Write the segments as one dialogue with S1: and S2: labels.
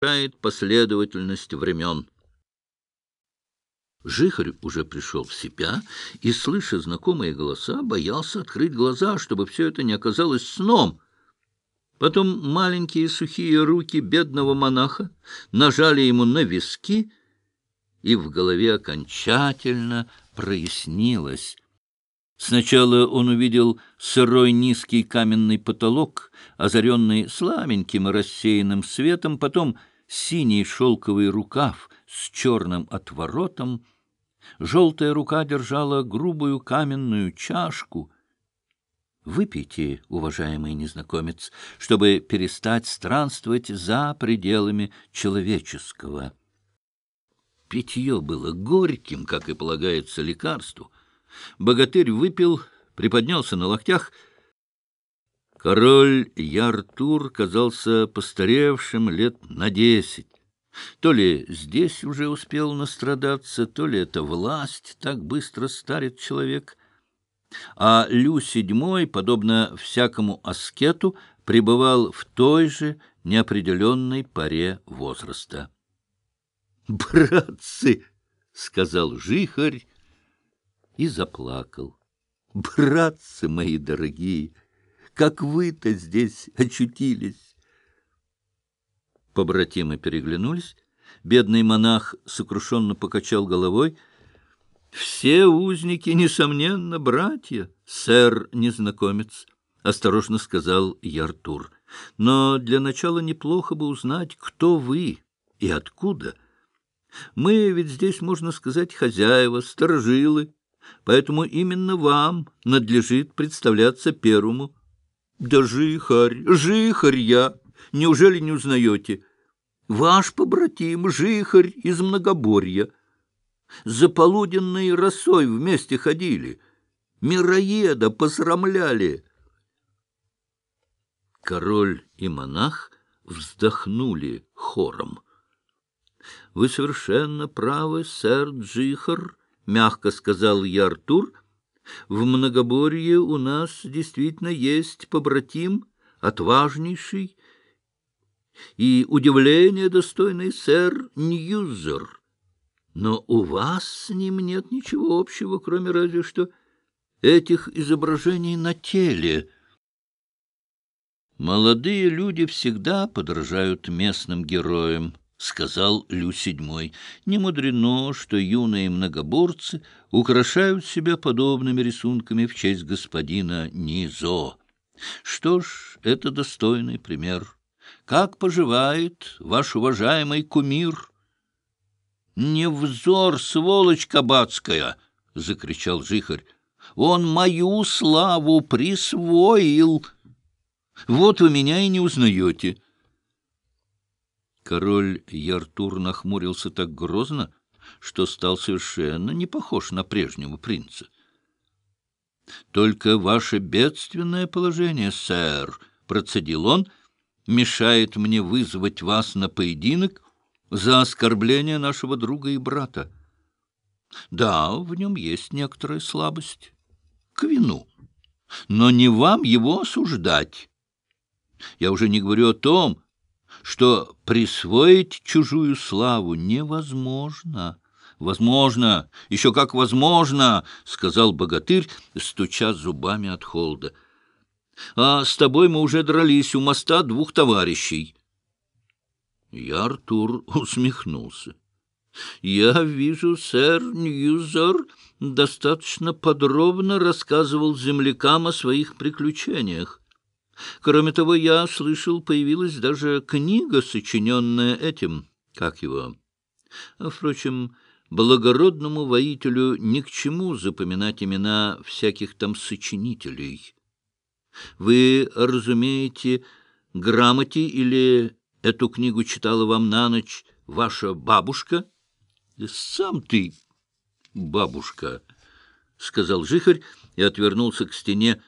S1: нарушает последовательность времен. Жихарь уже пришел в себя и, слыша знакомые голоса, боялся открыть глаза, чтобы все это не оказалось сном. Потом маленькие сухие руки бедного монаха нажали ему на виски, и в голове окончательно прояснилось. Сначала он увидел сырой низкий каменный потолок, озаренный слабеньким рассеянным светом, потом синий шелковый рукав с черным отворотом. Желтая рука держала грубую каменную чашку. Выпейте, уважаемый незнакомец, чтобы перестать странствовать за пределами человеческого. Питье было горьким, как и полагается лекарству — Богатырь выпил, приподнялся на локтях. Король Яртур казался постаревшим лет на десять. То ли здесь уже успел настрадаться, то ли это власть так быстро старит человек. А Лю седьмой, подобно всякому аскету, пребывал в той же неопределенной паре возраста. «Братцы!» — сказал жихарь, и заплакал. «Братцы мои дорогие, как вы-то здесь очутились!» Побратимы переглянулись. Бедный монах сокрушенно покачал головой. «Все узники, несомненно, братья, сэр-незнакомец», — осторожно сказал Яртур. «Но для начала неплохо бы узнать, кто вы и откуда. Мы ведь здесь, можно сказать, хозяева, сторожилы, поэтому именно вам надлежит представляться первому. Да жихарь, жихарь я, неужели не узнаете? Ваш побратим, жихарь из Многоборья. За полуденной росой вместе ходили, мироеда посрамляли. Король и монах вздохнули хором. — Вы совершенно правы, сэр Джихар, мягко сказал я Артур, в многоборье у нас действительно есть побратим, отважнейший и удивление достойный сэр Ньюзер. Но у вас с ним нет ничего общего, кроме разве что этих изображений на теле. Молодые люди всегда подражают местным героям, — сказал Лю седьмой. Не что юные многоборцы украшают себя подобными рисунками в честь господина Низо. Что ж, это достойный пример. Как поживает ваш уважаемый кумир? — Не взор, сволочь кабацкая! — закричал жихарь. — Он мою славу присвоил! Вот вы меня и не узнаете. — Король Яртур нахмурился так грозно, что стал совершенно не похож на прежнего принца. — Только ваше бедственное положение, сэр, — процедил он, — мешает мне вызвать вас на поединок за оскорбление нашего друга и брата. Да, в нем есть некоторая слабость, к вину, но не вам его осуждать. Я уже не говорю о том, что присвоить чужую славу невозможно. «Возможно, еще как возможно!» — сказал богатырь, стуча зубами от холода. «А с тобой мы уже дрались у моста двух товарищей». Я, Артур, усмехнулся. «Я вижу, сэр Ньюзор достаточно подробно рассказывал землякам о своих приключениях. Кроме того, я слышал, появилась даже книга, сочиненная этим, как его. Впрочем, благородному воителю ни к чему запоминать имена всяких там сочинителей. Вы разумеете, грамоте или эту книгу читала вам на ночь ваша бабушка? — Сам ты, бабушка, — сказал жихарь и отвернулся к стене,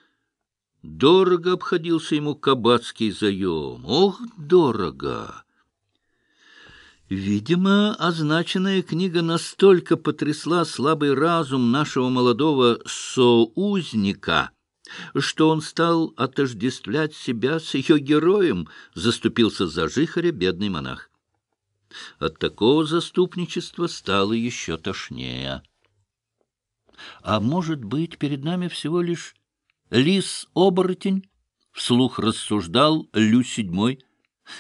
S1: Дорого обходился ему кабацкий заем. Ох, дорого! Видимо, означенная книга настолько потрясла слабый разум нашего молодого соузника, что он стал отождествлять себя с ее героем, заступился за жихаря бедный монах. От такого заступничества стало еще тошнее. А может быть, перед нами всего лишь лис-оборотень? Вслух рассуждал Лю седьмой.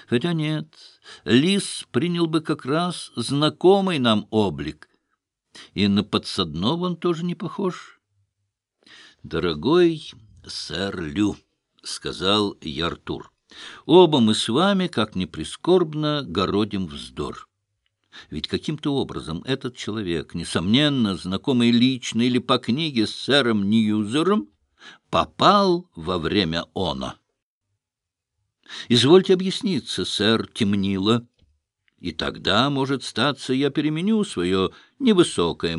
S1: Хотя нет, лис принял бы как раз знакомый нам облик. И на подсадного он тоже не похож. Дорогой сэр Лю, — сказал я Артур, — оба мы с вами, как ни прискорбно, городим вздор. Ведь каким-то образом этот человек, несомненно, знакомый лично или по книге с сэром Ньюзером, попал во время она. Извольте объясниться, сэр Темнило, и тогда, может статься, я переменю свое невысокое